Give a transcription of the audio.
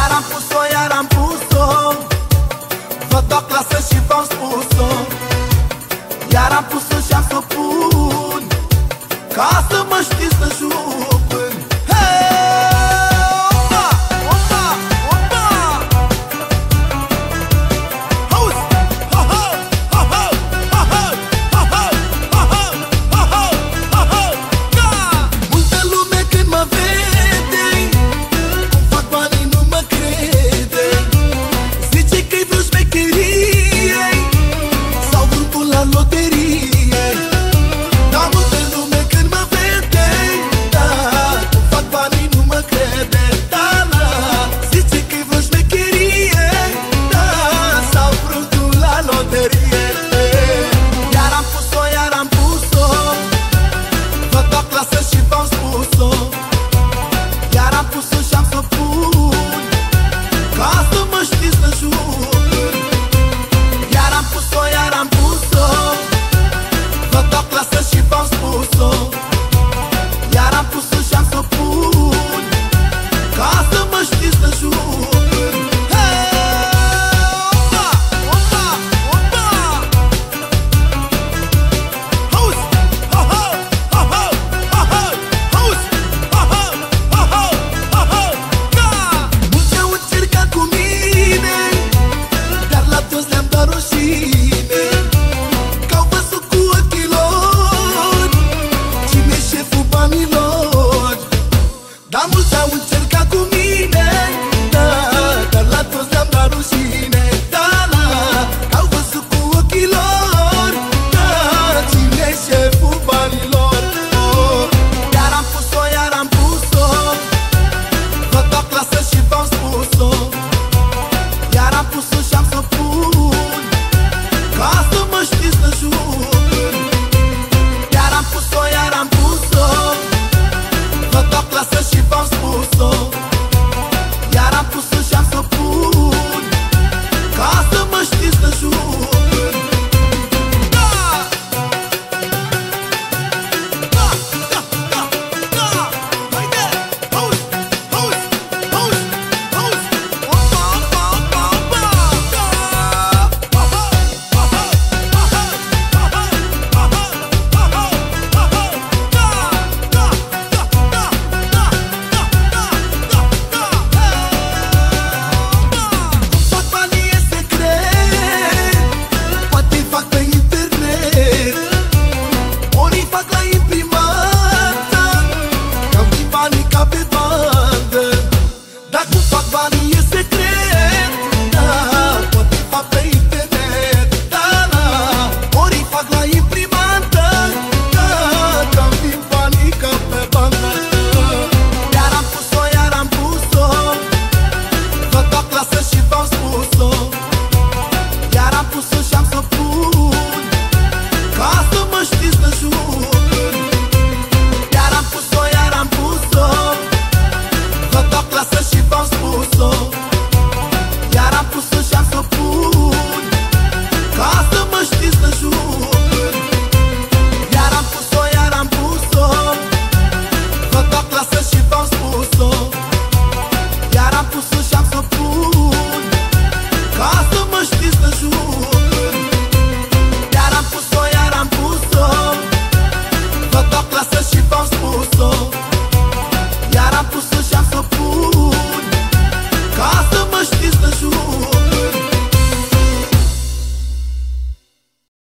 Iar am pus-o, iar am pus-o. Vă dau clasă și v-am spus-o. Iar am pus-o și am să pun Ca să mă știți în jur.